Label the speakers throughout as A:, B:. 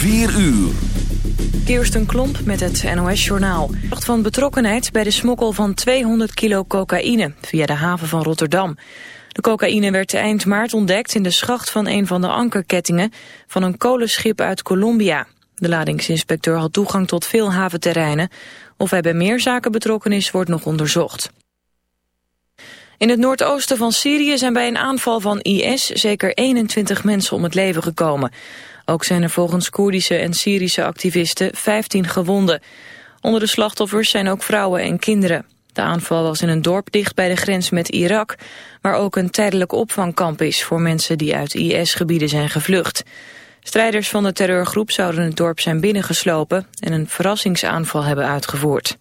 A: 4 uur.
B: Kirsten Klomp met het NOS-journaal. van betrokkenheid bij de smokkel van 200 kilo cocaïne via de haven van Rotterdam. De cocaïne werd eind maart ontdekt in de schacht van een van de ankerkettingen van een kolenschip uit Colombia. De ladingsinspecteur had toegang tot veel haventerreinen. Of hij bij meer zaken betrokken is, wordt nog onderzocht. In het noordoosten van Syrië zijn bij een aanval van IS zeker 21 mensen om het leven gekomen. Ook zijn er volgens Koerdische en Syrische activisten 15 gewonden. Onder de slachtoffers zijn ook vrouwen en kinderen. De aanval was in een dorp dicht bij de grens met Irak... waar ook een tijdelijk opvangkamp is voor mensen die uit IS-gebieden zijn gevlucht. Strijders van de terreurgroep zouden het dorp zijn binnengeslopen... en een verrassingsaanval hebben uitgevoerd.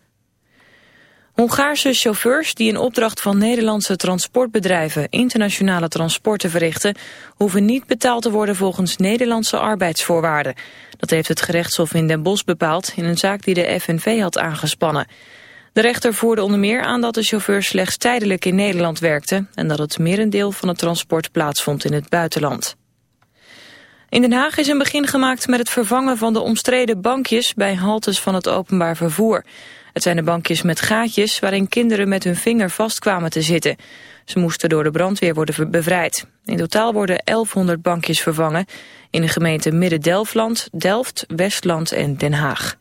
B: Hongaarse chauffeurs die in opdracht van Nederlandse transportbedrijven internationale transporten verrichten, hoeven niet betaald te worden volgens Nederlandse arbeidsvoorwaarden. Dat heeft het gerechtshof in Den Bosch bepaald in een zaak die de FNV had aangespannen. De rechter voerde onder meer aan dat de chauffeurs slechts tijdelijk in Nederland werkten en dat het merendeel van het transport plaatsvond in het buitenland. In Den Haag is een begin gemaakt met het vervangen van de omstreden bankjes bij haltes van het openbaar vervoer. Het zijn de bankjes met gaatjes waarin kinderen met hun vinger vast kwamen te zitten. Ze moesten door de brandweer worden bevrijd. In totaal worden 1100 bankjes vervangen in de gemeenten Midden-Delfland, Delft, Westland en Den Haag.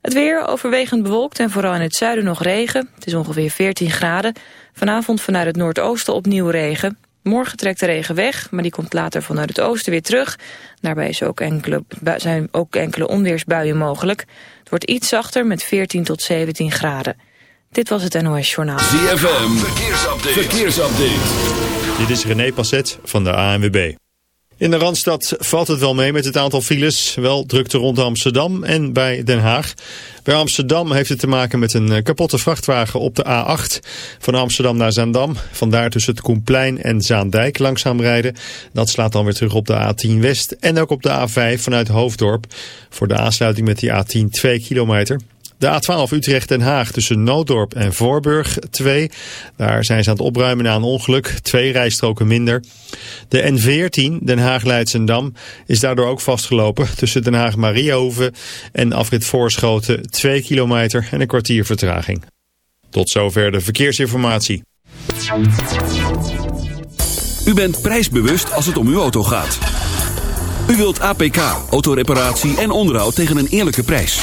B: Het weer overwegend bewolkt en vooral in het zuiden nog regen. Het is ongeveer 14 graden. Vanavond vanuit het noordoosten opnieuw regen. Morgen trekt de regen weg, maar die komt later vanuit het oosten weer terug. Daarbij is ook enkele, zijn ook enkele onweersbuien mogelijk. Het wordt iets zachter met 14 tot 17 graden. Dit was het NOS Journaal.
A: ZFM, verkeersupdate. verkeersupdate.
C: Dit is René Passet van de ANWB. In de Randstad valt het wel mee met het aantal files. Wel drukte rond Amsterdam en bij Den Haag. Bij Amsterdam heeft het te maken met een eh, kapotte vrachtwagen op de A8. Van Amsterdam naar Zaandam. Vandaar tussen het Koenplein en Zaandijk langzaam rijden. Dat slaat dan weer terug op de A10 West. En ook op de A5 vanuit Hoofddorp. Voor de aansluiting met die A10 2 kilometer. De A12 Utrecht-Den Haag tussen Nooddorp en Voorburg 2. Daar zijn ze aan het opruimen na een ongeluk. Twee rijstroken minder. De N14 Den Haag-Leidsendam is daardoor ook vastgelopen. Tussen Den Haag-Mariahoeve en afrit Voorschoten 2 kilometer en een kwartier vertraging. Tot zover de verkeersinformatie.
A: U bent prijsbewust als het om uw auto gaat. U wilt APK, autoreparatie en onderhoud tegen een eerlijke prijs.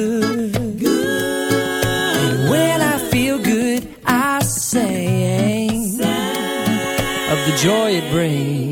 D: joy it brings.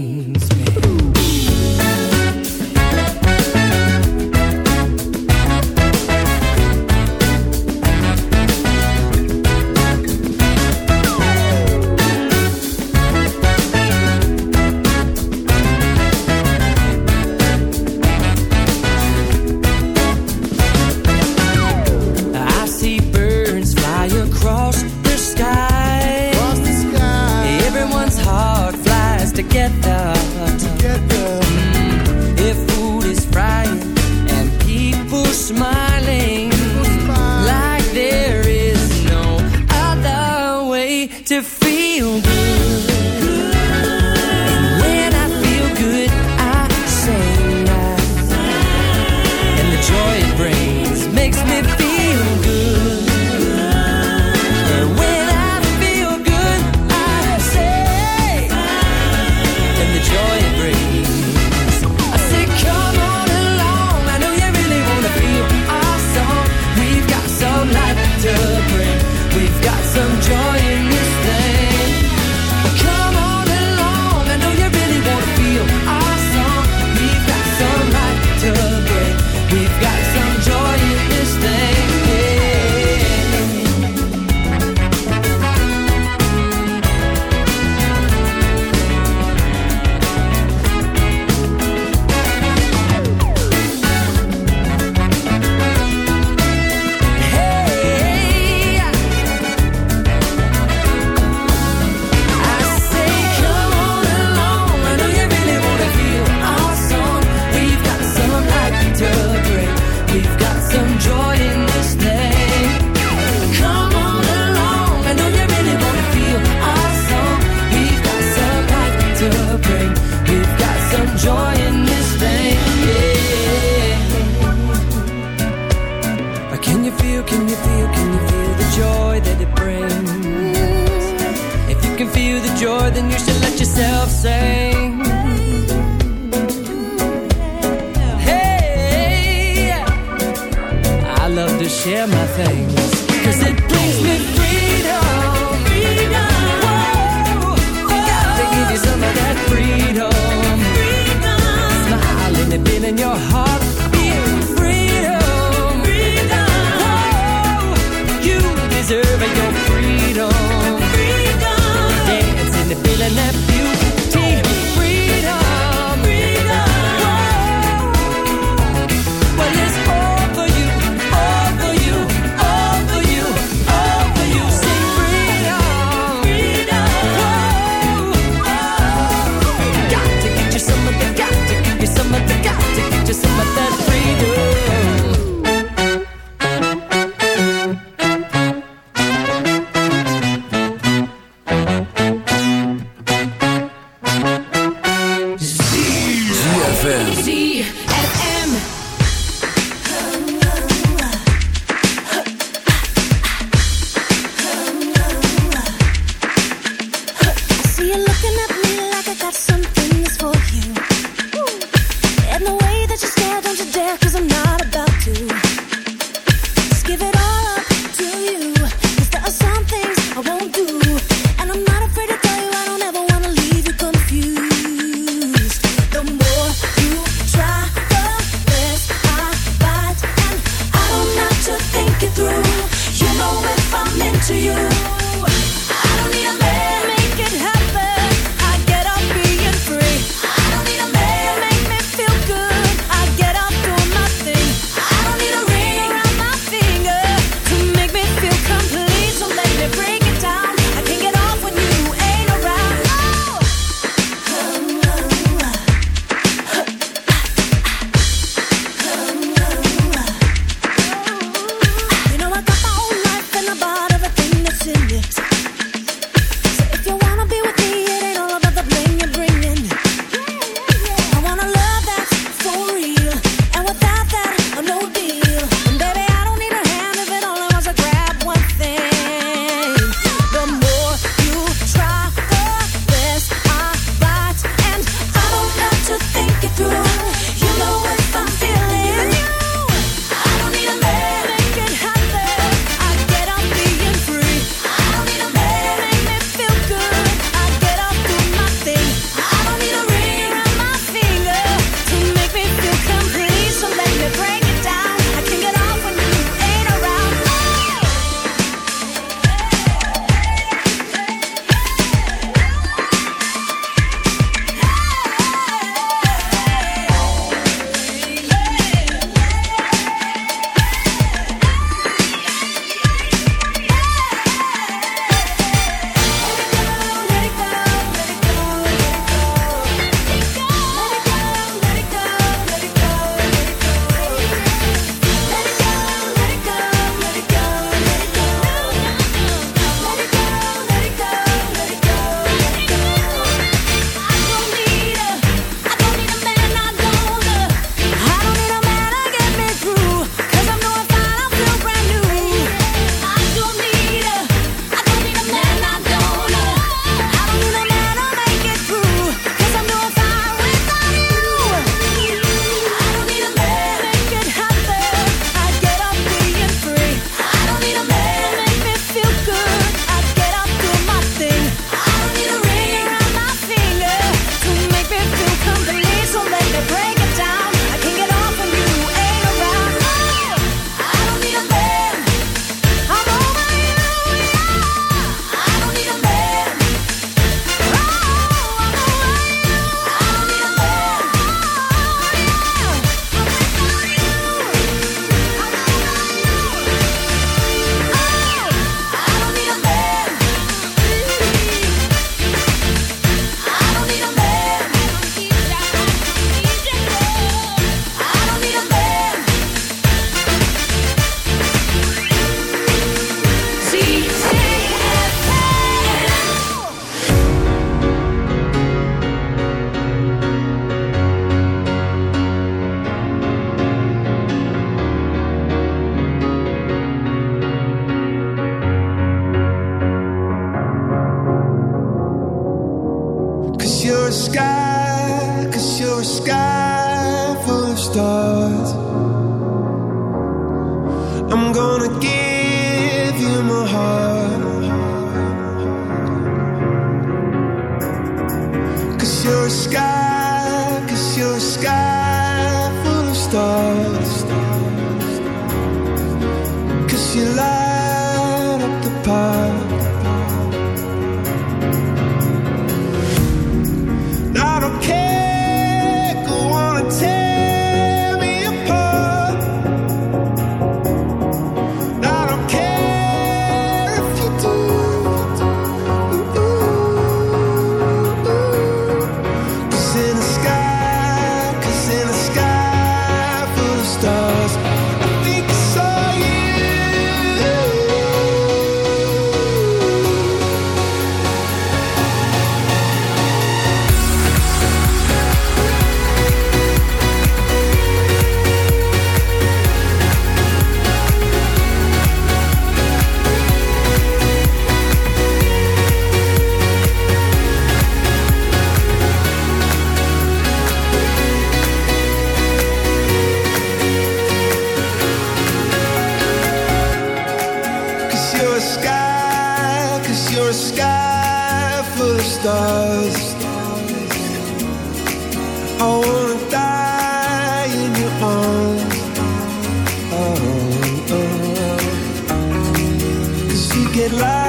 D: it
E: like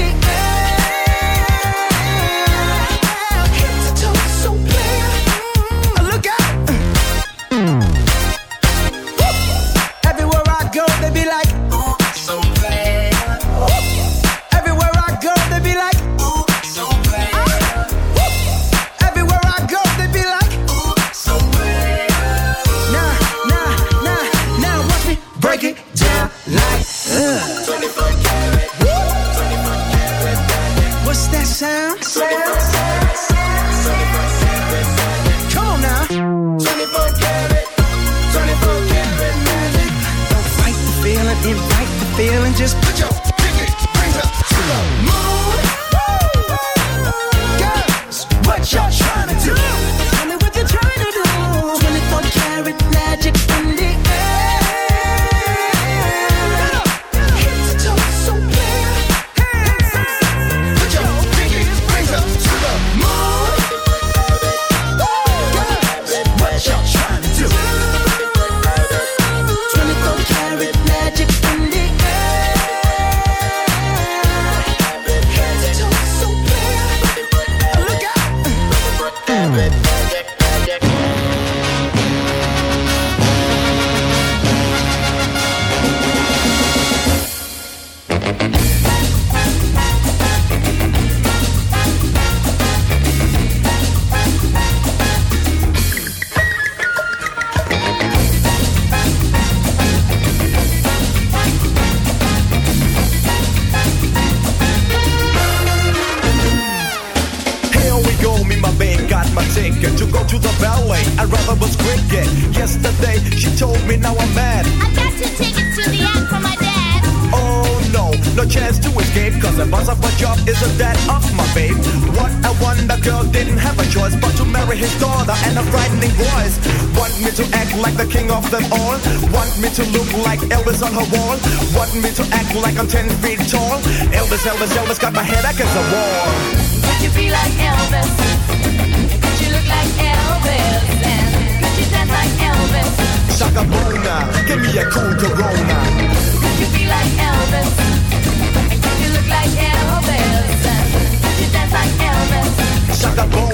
F: me
G: a cool Corona.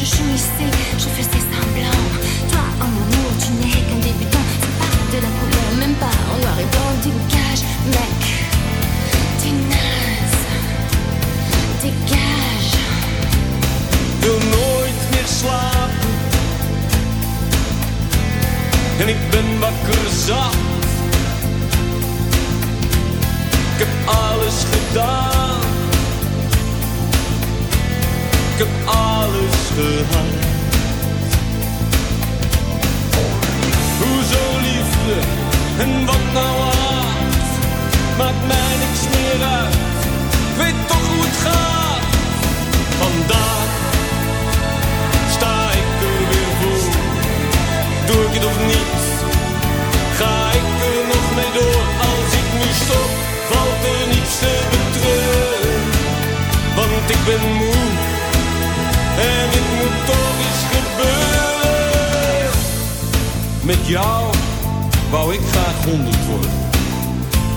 H: Je jouissais, je faisais semblant. Toi, en amour, tu n'es qu'un débutant. C'est pas de la couleur, même pas en noir et blanc. Dégage, mec. T'es naze. Dégage.
I: wil nooit meer slapen. En ik ben wakker zat. Ik heb alles gedaan. Alles gehad. Hoezo liefde en wat nou haat? Maakt mij niks meer uit.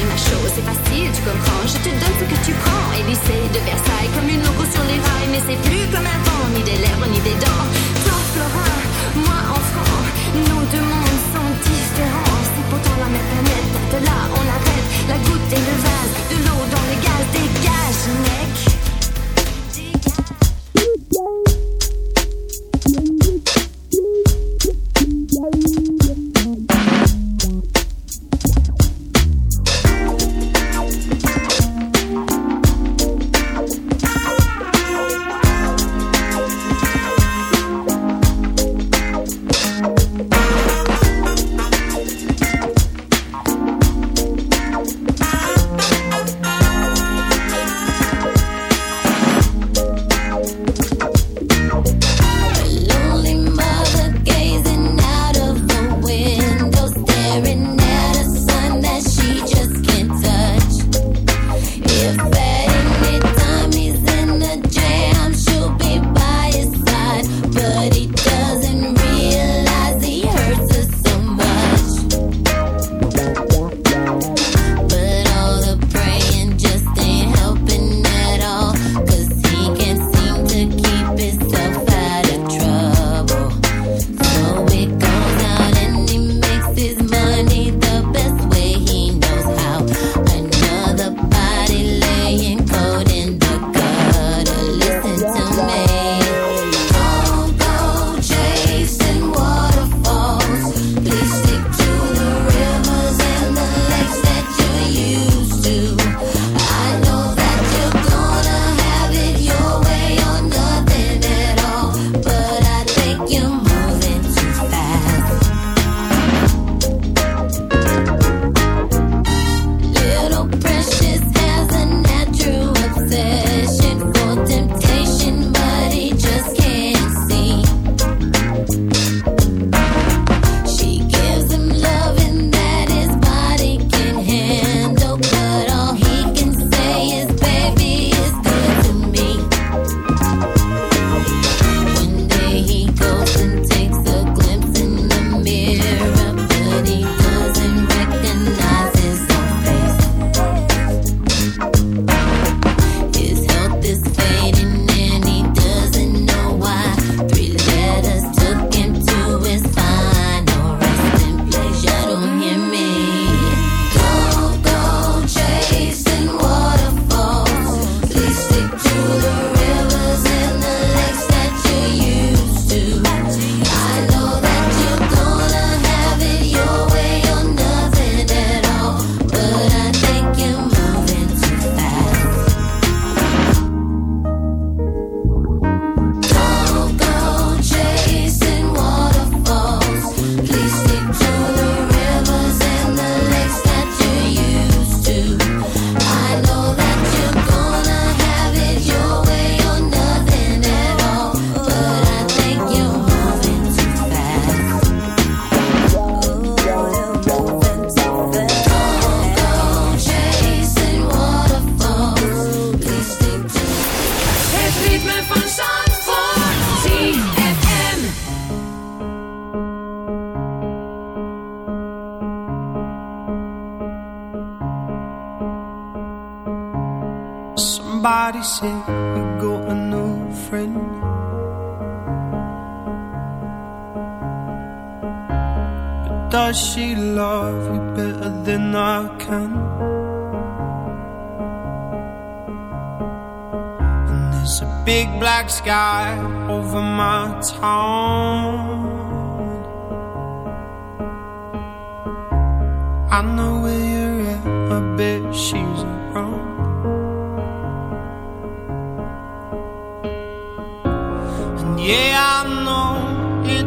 H: ma chose, c'est facile, tu comprends. Je te donne ce que tu prends. Élysée
J: de Versailles, comme une loco sur les rails. Mais c'est plus comme avant, ni des lèvres, ni des dents. Toi, Florin, moi, enfant, nos deux mondes sont différents. C'est pourtant la même planète, de là, on arrête. La goutte et le vase, de l'eau dans le gaz, dégage, mec.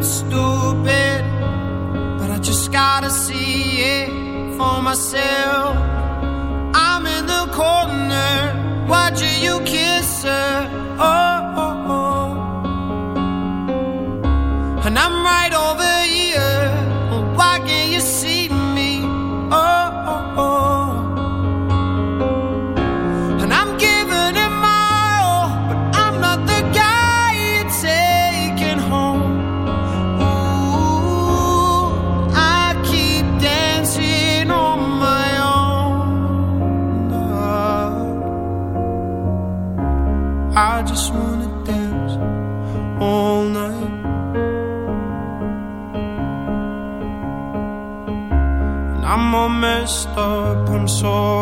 K: stupid, but I just gotta see it for myself. I'm in the corner, watching you kiss her. sol.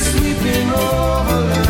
E: sweeping over.